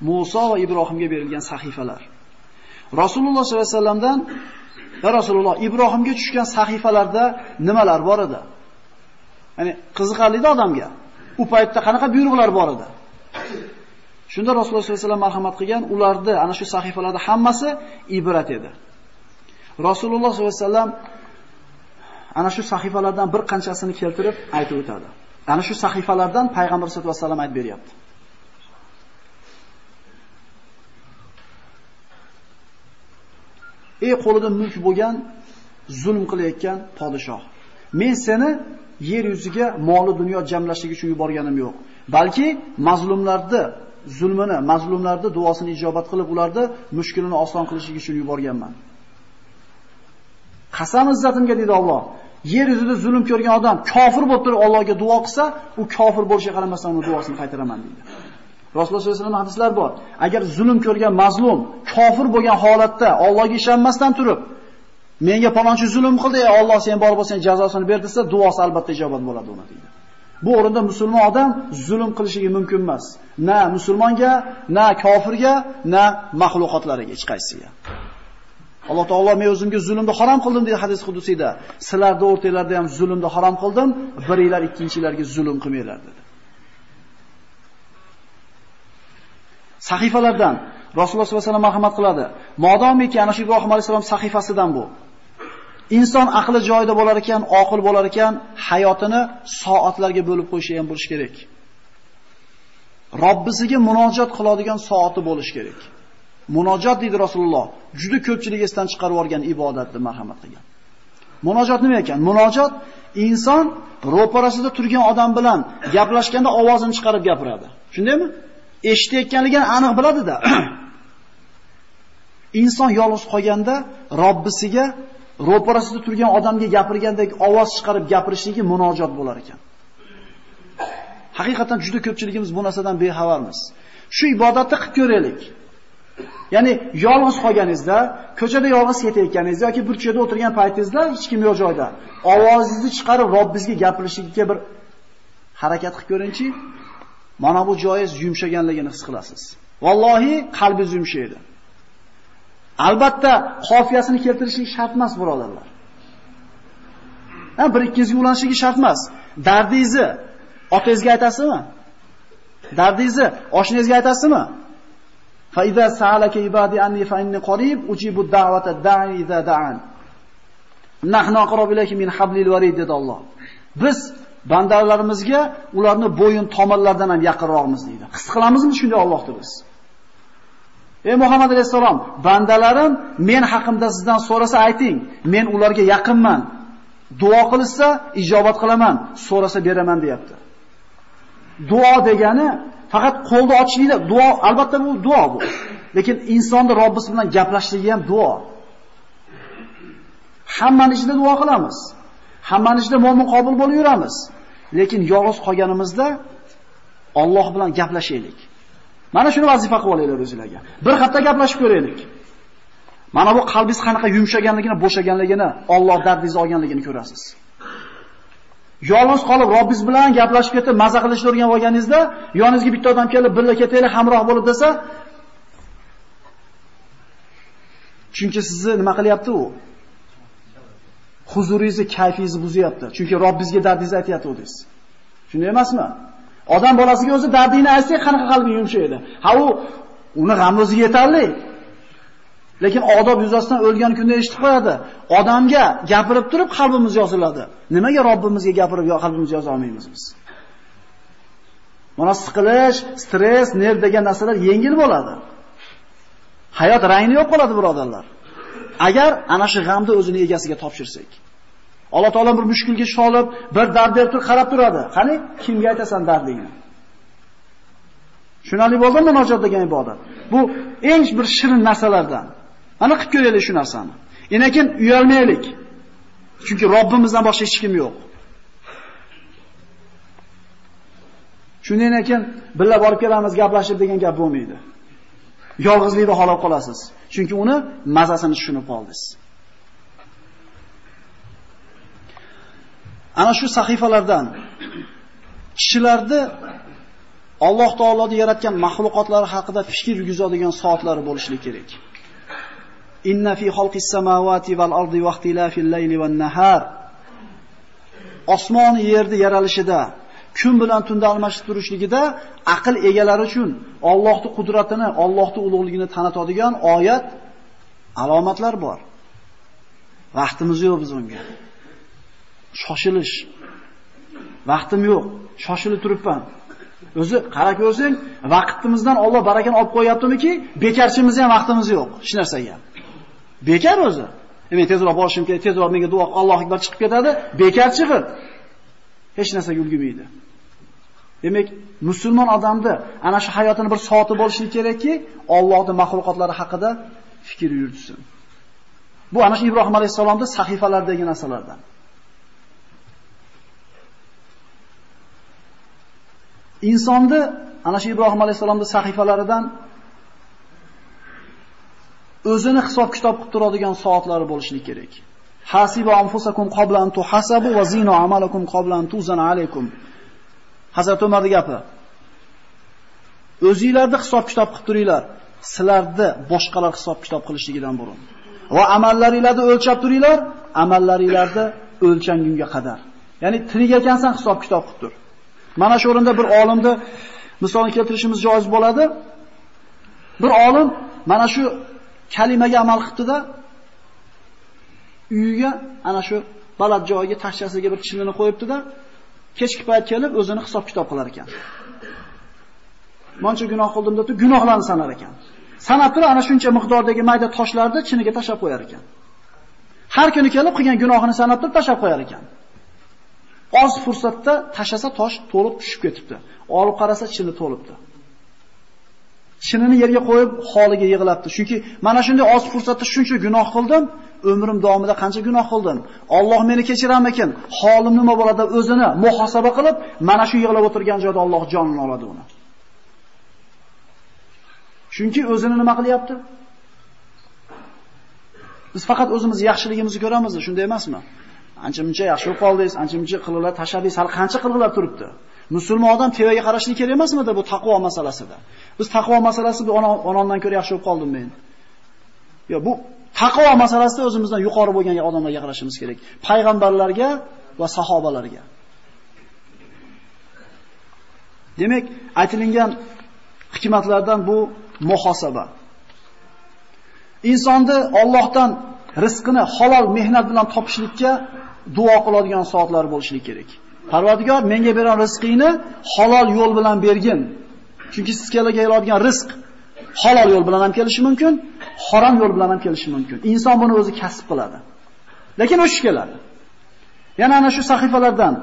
Musa va Ibrohimga berilgan sahifalar. Rasululloh sollallohu alayhi vasallamdan Ya Rasululloh, Ibrohimga tushgan sahifalarda nimalar bor edi? Ya'ni qiziqarlida odamga. U paytda qanaqa buyruqlar bor edi? Shunda Rasululloh sollallohu alayhi vasallam marhamat qilgan, ularni ana shu sahifalarda hammasi ibrat edi. Rasululloh sollallohu alayhi vasallam ana shu sahifalardan bir qanchasini keltirib aytib o'tadi. Ana shu sahifalardan payg'ambar sollallohu alayhi vasallam aytib beryapti. Ey qo'lida mulk bo'lgan, zulm qilayotgan podshoh. Men seni yer yuziga moli dunyo jamlashlik uchun yuborganim yo'q, balki mazlumlarni zulmini, mazlumlarni duosini ijobat qilib, ularni mushkulini oson qilishlik uchun yuborganman. Qasam izzatimga dedi Alloh. Yer yuzida zulm ko'rgan odam kofir bo'lib turib Allohga duo qilsa, u kofir bo'lishiga qaramasdan uni duosini qaytaraman dedi. Rasululloh sollallohu alayhi vasallam hadislar bor. Agar zulm ko'rgan mazlum kofir bo'lgan holatda Allohga ishonmasdan turib, menga palonchi zulm qildi, ey Alloh sen bor bo'lsang jazosini ber desa, duosi albatta ijobat bo'ladi uni deydi. Bu o'rinda musulmon odam zulm qilishiga mumkin emas. Na musulmonga, na kofirga, na mahluqotlarga hech qaysiga. Alloh taolo men o'zimga zulmni harom qildim dedi hadis qudusiyda. Sizlarning o'rtalarda ham zulmni harom qildim, biringlar ikkinchilarga zulm qilmanglar dedi. Sahifalardan Rasululloh sollallohu alayhi vasallam marhamat qiladi. Modomiki ana shu Ibrohim alayhisalom sahifasidan bu. Inson aqli joyida bo'lar ekan, oqil bo'lar ekan, hayotini soatlarga bo'lib qo'yishi ham bo'lish kerak. Robbisiga munojat qiladigan soati bo'lish kerak. Munojot deydi Rasululloh, juda ko'pchilik esdan chiqarib yuborgan ibodatni marhamat qilgan. Munojot nima ekan? Munojot inson ro'parasida turgan odam bilan gaplashganda ovozini chiqarib gapiradi. Shundaymi? Eshitayotganligini aniq biladi-da. Inson yolg'iz qolganda Robbisiga ro'parasida turgan odamga gapirgandek ovoz chiqarib gapirishligi munojot bo'lar ekan. Haqiqatan juda ko'pchiligimiz bu narsadan bexabarmiz. Shu ibodatni qilib ko'raylik. Ya'ni yolg'iz qolganingizda, ko'chada yolg'iz ketayotganingizda yoki bir joyda o'tirgan paytingizda hech kim yo'q joyda ovozingizni chiqarib Robbingizga gapirishlikka bir harakat qilib ko'ringchi. Mana bu joyingiz yumshaganligini his qilasiz. Vallohi qalbingiz yumshaydi. Albatta qofiyasini keltirishlik shart emas, birodarlar. Ha, bir ikkingizga ulanishligi shart emas. Dardingizni otangizga aytasizmi? Dardingizni oshnangizga aytasizmi? Fa idza sa'alaka ibadi anni fa inni qarib ujibu da'wata da'i idza da'an. Nahnu aqrabu ilayka min hablil warid dedi Alloh. Biz bandalarimizga ularni bo'yin tomirlaridan ham yaqinroqmiz deydi. His qilamizmi shunday Allohni biz? Ey Muhammad alayhisalom, bandalarim men haqimda sizdan so'rasa ayting, men ularga yaqinman. Duo qilsa ijobat qilaman, so'rasa beraman deyapti. Duo degani faqat qo'lni ochishlikda duo, albatta bu duo bu. Lekin insonni Robbisi bilan gaplashishligi ham duo. Hammani ichida duo qilamiz. Hammani ichida mo'min qobil bo'lib yuramiz. Lekin yolg'iz qolganimizda Alloh bilan gaplashaylik. Mana shuni vazifa qilib olinglar o'zingizlarga. Bir hafta gaplashib ko'raylik. Mana bu qalbingiz qanaqa yumshaganligini, bo'shaganligini, Alloh dardingizni olganligini ko'rasiz. Yolg'iz qolib Robbingiz bilan gaplashib ketib, maza qilishni o'rganib olganingizda, yoningizga bitta odam kelib, birga ketaylik, hamroh bo'lib desa, chunki sizni nima qilyapti u? Huzuringizni, kayfingizni buzyapti. Chunki Robbingizga dardingizni aytyapti u deysiz. Shunday emasmi? Odam bolasiga o'zi dardingni aytsa, qanaqa qalbi yumshaydi. Ha u uni g'am o'ziga yetarli. Lekin odob yuzasidan o'lgan kunda eshitib qo'yadi. Odamga gapirib turib qalbimiz yoziladi. Nimaga Robbimizga gapirib yo qalbimiz yoza olmaymiz biz? Mana siqilish, stress, nerv degan narsalar yengil bo'ladi. Hayot rangni yo'q qoladi, birodarlar. Agar ana shu g'amni o'zini egasiga topshirsak. Alloh taolo bir mushkulga sholib, bir dardga turib qarab turadi. Qani, kimga aytasan dardingni? Shunali bo'ldimi munojot degan ibodat? Bu eng bir shirin narsalardan. Ana qilib ko'raylik shu narsani. Lekin uyalmaylik. Chunki Robbimizdan boshqa hech kim yo'q. Shundan ekan birga borib kelamiz, gaplashib degan gap bo'lmaydi. Yolg'izlikda holab qolasiz. Chunki uni mazasini tushunib qoldingiz. Ana shu sahifalardan kishilarni Alloh taoloning yaratgan mahluqotlari haqida fikr yurgizadigan soatlari bo'lishi kerak. Inna fi xalqis samawati val ardi va ixtilafil layli wan nahar. Osmon yerni yaralishida, kun bilan tunda almashib turishligida aql egalari uchun Allohning qudratini, Allohning ulug'ligini tanitadigan oyat, alomatlar bor. Vaqtimiz yo'q biz unga. Shoshilish. Vaqtim yo'q, shoshilib turibman. O'zi qara ko'rsang, vaqtimizdan Alloh barakani olib qo'yaptimiki, bekarchimiz ham vaqtimiz yo'q hech narsaga. Bekar o'zi. E men tezroq borishim kerak, tezroq menga duo Alloh akbar chiqib ketadi, bekar chiqib. Hech narsaga ulgurmaydi. Demak, musulmon odamda ana shu hayotini bir soati bo'lishi kerakki, Allohning mahluqotlari haqida fikr yuritsin. Bu ana shu Ibrohim alayhisolamning sahifalardagi narsalardan. Insonni ana shu Ibrohim alayhisolamning sahifalaridan o'zini hisob kitob qilib turadigan soatlari bo'lishi kerak. Hasiba anfusakum qabla an tuhasabu va zinu amalakum qabla an tuzan alaykum. Hazrat Umarning gapi. O'zingizlarni hisob kitob qilib turinglar, sizlarni boshqalar hisob kitob qilishligidan burun. Va amallaringizni o'lchab turinglar, amallaringizni o'lchangunga qadar. Ya'ni tirik ekansan hisob kitob qilib tur. Mana shu o'rinda bir olimni misolni keltirishimiz joiz bo'ladi. Bir olim mana shu kalimaga amal qildi-da, uyiga ana shu balad joyiga tashchasiga bir chillini qo'yibdi-da, kechki payt kelib o'zini hisob kitob qilar ekan. Mancha gunoh qildim deb gunohlarni sanar ekan. Sanab turib ana shuncha miqdordagi mayda toshlarni chiniga tashlab qo'yar ekan. Har kuni kelib qilgan gunohini sanab turib tashlab qo'yar ekan. Oz fursatda tashasa tosh to'lib tushib ketibdi. Olib qarasa chini to'libdi. Chinini yerga qo'yib holiga yig'labdi. Chunki mana shunday oz fursatda shuncha gunoh qildim, umrim davomida qancha gunoh qildim. Alloh meni kechirarmikin? Holim nima bo'ladi deb o'zini muhosaba qilib, mana shu yig'lab o'tirgan joyda Alloh jonini oladi uni. Chunki o'zini nima qilyapti? Biz faqat o'zimiz yaxshiligimizni ko'ramiz, shunday emasmi? Ancha-muncha yaxshi bo'lib qoldingiz, ancha-muncha qilinglar tashladingiz, hali qancha qilinglar turibdi. Musulmon odam tevaga qarashni kerak emasmidi bu taqvo masalasida? Biz taqvo masalasida onamdan ko'ra yaxshi bo'lib qoldim men. Yo, bu taqvo masalasida o'zimizdan yuqori bo'lgan odamlarga qarashimiz kerak. Payg'ambarlarga va sahobalarga. Demak, aytilingan hikmatlardan bu muhosaba. Insonni Allohdan rizqini halol mehnat bilan topishlikka duo qiladigan soatlar bo'lishi kerak. Parvardigor menga bergan rizqingni halol yo'l bilan bergin. Chunki sizga keladigan rizq halol yo'l bilan ham kelishi mumkin, harom yo'l bilan ham kelishi mumkin. Inson buni o'zi kasb qiladi. Lekin o'shish keladi. Yana ana shu sahifalardan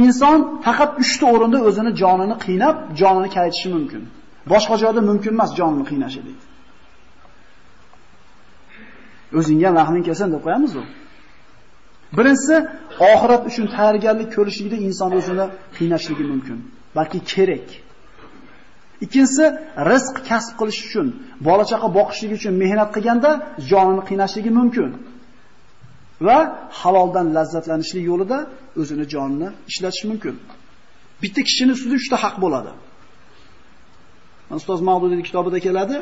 inson faqat 3 ta o'rinda o'zini jonini qiynab, jonini kayitishi mumkin. Boshqa joyda mumkin emas jonini qiynashi deydi. O'zingga rahming kelsin deb qo'yamiz u. Birinchisi, oxirat uchun tayyorgarlik ko'rishlikda inson o'zini qiynashligi mumkin, balki kerak. Ikkinchisi, rizq kasb qilish uchun, bola chaqa boqishlik uchun mehnat qilganda jonini qiynashligi mumkin. Va haloldan lazzatlanishlik yo'lida o'zini jonini ishlatish mumkin. Bitta kishining ustida 3 ta haq bo'ladi. Ustoz Mavdudiy kitobida keladi.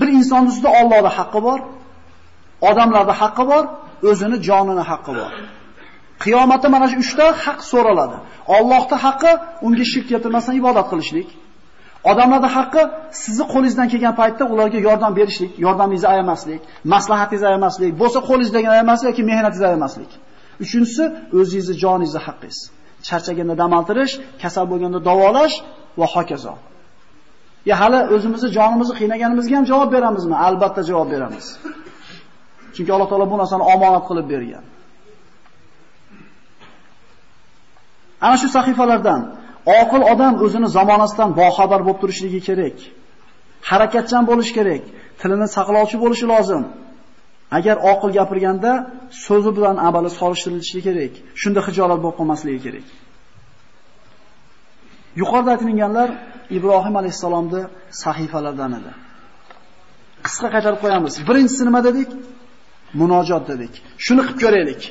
Bir insonning ustida Allohning haqqi bor, odamlarda haqqi bor, o'zini jonini haqqi bor. Qiyomatda mana shu 3 ta haq so'raladi. Allohda haqqi unga shirk keltirmasdan ibodat qilishlik. Odamlarda haqqi sizni qo'lingizdan kelgan paytda ularga yordam berishlik, yordamingizni ayamaslik, maslahatingizni ayamaslik, bo'lsa qo'lingizdan ayamaslik yoki mehnatingizni ayamaslik. Uchinchisi o'zingizni joningizni haqqingiz. Charchaganda dam oltirish, kasal bo'lganda davolash va hokazo. Ya hali o'zimizni jonimizni qiynaganimizga ham javob beramizmi? Albatta javob beramiz. Chunki Alloh taolo bu narsani omonat qilib bergan. Ana shu sahifalardan oqil odam o'zini zamonasidan boxabar bo'lib turishligi kerak. Harakatchan bo'lish kerak, tilini saqlovchi bo'lishi lozim. Agar oqil gapirganda so'zi bilan amali solishtirilishi kerak. Shunda hijolat bo'lib qolmasligi kerak. Yuqorida aytilganlar Ibrohim alayhisalomning sahifalaridan edi. Qisqa qaytarib qo'yamiz. Birinchisi nima dedik? Munojot dedik. Shuni qilib ko'raylik.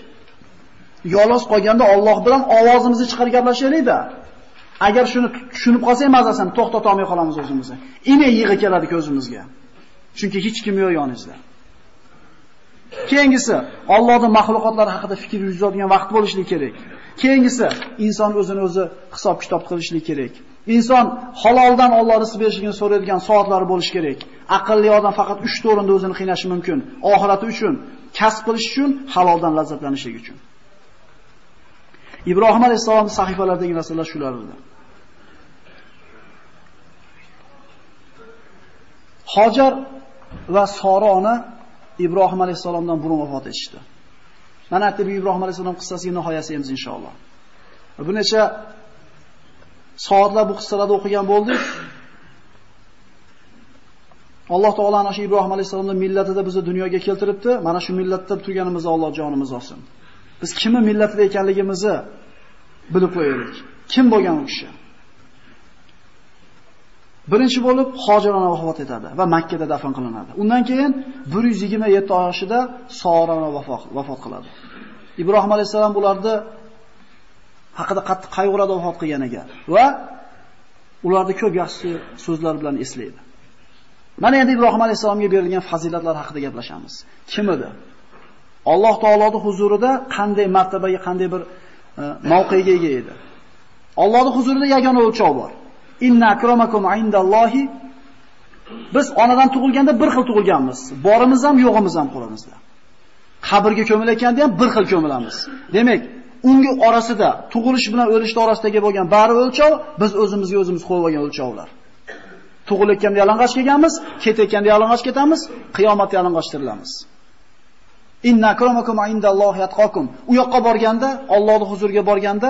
Yolg'iz qolganda Alloh bilan ovozimizni chiqarib gaplashaylik-da. Agar shuni tushunib qolsak mazasini to'xtata olmay qolamiz o'zimizni. Ine yig'i keladi ko'zimizga. Chunki hech kim yo'q yoningizda. Keyingisi Allohning mahluqotlari haqida fikr yuritadigan vaqt bo'lishi kerak. Keyingisi inson o'zini o'zi hisob kitob qilishi kerak. Inson haloldan Alloh rizq berishini so'raydigan soatlari bo'lishi kerak. Aqlli odam faqat 3 o'rinda o'zini qiynashi mumkin. Oxirati uchun, kasb qilish uchun, haloldan lazzatlanishi uchun. Ibrohim alayhissalom sahifalaridagi narsalar shular edi. Hojar va Soroni Ibrohim alayhissalomdan burun vafot etishdi. Mana bu Ibrohim alayhissalom qissasining nihoyasi emiz inshaalloh. Bu necha soatlar bu qissalarda o'qigan bo'ldik. Alloh taolani ana shu Ibrohim alayhisolamning millatida bizni dunyoga keltiribdi. Mana shu millatda turganimizda Alloh jonimiz olsin. Biz kimni millatida ekanligimizni bilib qo'yaylik. Kim bo'lgan u kishi? Birinchi bo'lib Hojirona vafot etadi va Makka da dafn qilinadi. Undan keyin 127 yoshida Sorona vafot qiladi. Ibrohim alayhisalom bularni haqida qattiq qayg'uradi vafot qilganiga va ularni ko'p yaxshi so'zlar bilan eslaydi. Mana endi Ibrohim alayhisalomga berilgan fazilatlar haqida gaplashamiz. Kim edi? Alloh taoloning huzurida qanday martabaga, qanday bir e, mavqega ega edi? Allohning huzurida yagona o'lchov bor. Inna akramakum indallohi Biz onadan tug'ilganda bir xil tug'ilganmiz. Borimiz ham, yo'g'imiz ham qo'limizda. Qabrga ko'milayotganda ham bir xil ko'milamiz. Demak, unga orasida tug'ilish bilan o'lish orasidagi bo'lgan bari o'lchov biz o'zimizga o'zimiz qo'yib olgan o'lchovlar. Tug'ilayotganda yalang'och kelganmiz, ketayotganda yalang'och ketamiz, qiyomatda yalang'och tirilamiz. Inna akramakum indallohi yatqakum. U yoqqa borganda, Allohning huzuriga borganda,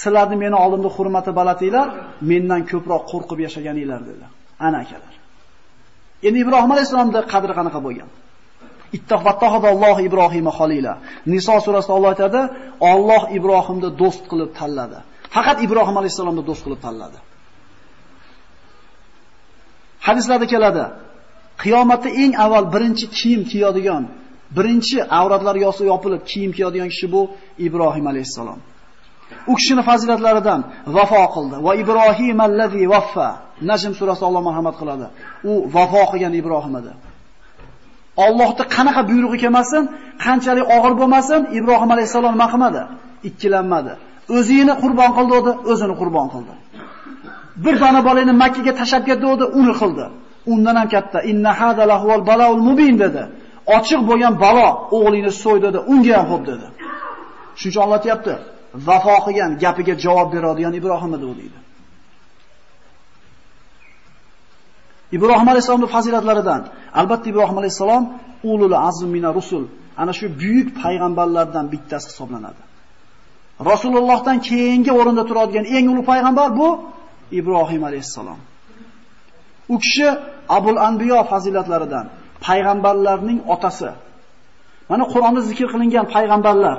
sizlarni meni oldimda hurmati balatinglar, mendan ko'proq qo'rqib yashaganinglar dedi. Ana akalar. Endi Ibrohim alayhisolamning qadri qanaqa bo'lgan? Alloh Ibrohima xolila. Niso surasida Alloh aytadi, Alloh Ibrohimni do'st qilib tanladi. Faqat Ibrohim alayhisalomni do'st qilib tanladi. Hadislarda keladi. Qiyomatda eng avval birinchi kiyim kiyadigan, birinchi avratlari yosi yopilib kiyim kiyadigan kishi bu Ibrohim alayhisalom. U kishini fazilatlaridan vafo qildi. Va Ibrohim allazi vaffa. Najm surasi Alloh marhamat qiladi. U vafo qilgan Ibrohim edi. Allohni qanaqa buyrug'i kelmasin, qanchalik og'ir bo'lmasin, Ibrohim alayhisalom nima qilmadi? Ikkilanmadi. O'zini qurbon qildi, o'zini qurbon qildi. Bir dona bolani Makka ga tashab ketdi, uni qildi. Undan ham katta inna hada lahval balaul mubin dedi. Ochiq bo'lgan balo o'g'lini so'y dedi, unga ham xo'p dedi. Shuncha Alloh aytibdi, vafo qilgan gapiga javob beradigan Ibrohim edi u deydi. Ibrohim alayhisolamning fazilatlaridan, albatta Ibrohim alayhisalom ulul azm mina rusul, ana shu buyuk payg'ambarlardan bittasi hisoblanadi. Rasulullohdan keyingi o'rinda turadigan eng ulug' payg'ambar bu Ibrohim alayhisalom. U kishi Abul Anbiyo fazilatlaridan, payg'ambarlarning otasi. Mana Qur'onda zikr qilingan payg'ambarlar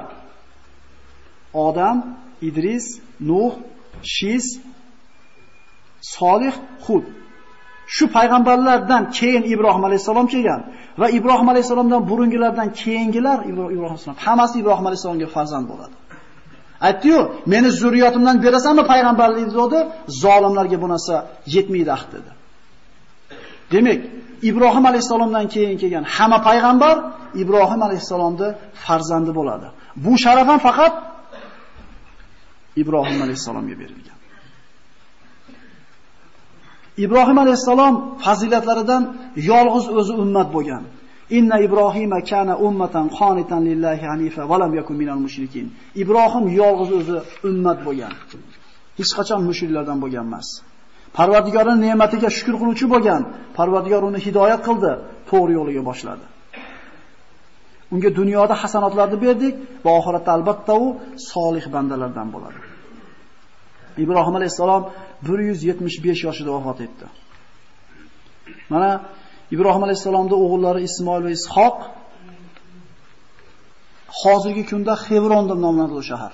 Odam, Idris, Nuh, Shis, Solih, Hud. Shu payg'ambarlardan keyin Ibrohim alayhisalom kelgan va Ibrohim alayhisalomdan burungilardan keyingilar Ibrohim alayhisalom hammasi Ibrohim alayhisalomga farzand bo'ladi. Aytdi-yu, meni zurriyatimdan berasanmi payg'ambarlik dedi, zolimlarga bu narsa yetmaydi ahd dedi. Demak, Ibrohim alayhisalomdan keyin kelgan hamma payg'ambar Ibrohim alayhisalomning farzandi bo'ladi. Bu sharaf ham faqat Ibrohim alayhisalomga berilgan. Ibrohim alayhisalom fazilatlaridan yolg'iz o'zi ummat bo'lgan. Inna Ibrohima kana ummatan qonitan lillahi hanifa va lam yakun minal mushrikin. Ibrohim yolg'iz o'zi ummat bo'lgan. Hech qachon mushriklardan bo'lgan emas. Parvardigorning ne'matiga shukr qiluvchi bo'lgan. Parvardigor uni hidoyat qildi, to'g'ri yo'liga boshladi. Unga dunyoda hasanotlarni berdik va oxiratda albatta u solih bandalardan bo'ladi. Ibrohim alayhisalom 175 yoshida vafot etdi. Mana Ibrohim alayhisalomning o'g'illari Ismoil va Ishoq hozirgi kunda Xevron deb nomlanadi shahar.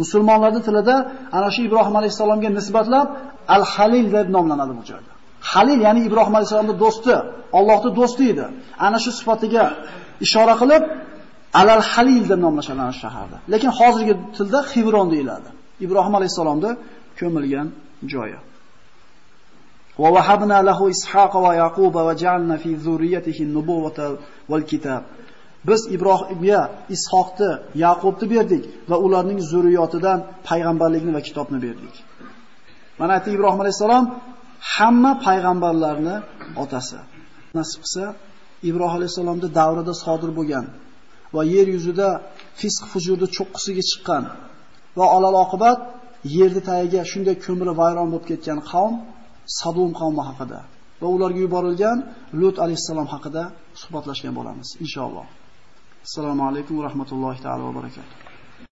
Musulmonlarning tilida ana shu Ibrohim alayhisalomga nisbatlab Al-Halil deb nomlanadi bu joyda. Halil ya'ni Ibrohim alayhisalomning do'sti, Allohning do'sti edi. Ana shu sifatiga ishora qilib Alal Halil deb nomlanadi shaharda. Lekin hozirgi tilda Xevron deyiladi. Ibrohim alayhisalomning ko'milgan joyi. Va wahabna lahu Ishaqa va Yaquba va ja'alna fi zurriyatihi an-nubuwwata wal kitab. Biz Ibrohimga Ishoqni, Yaqubni berdik va ularning zurriyotidan payg'ambarlikni va kitobni berdik. Mana aytdi Ibrohim alayhisalom hamma payg'ambarlarni otasi. Nasib qilsa, Ibrohim alayhisalomning davrida sodir bo'lgan va yer yuzida fisq fujurni cho'qqisiga chiqqan va olal oqibat yerni tagiga shunday ko'miri vayron bo'lib ketgan qavm Sadum qavmi haqida va ularga yuborilgan Lut alayhissalom haqida suhbatlashgan bo'lamiz inshaalloh. Assalomu alaykum va rahmatullohi taolo va barakatuh.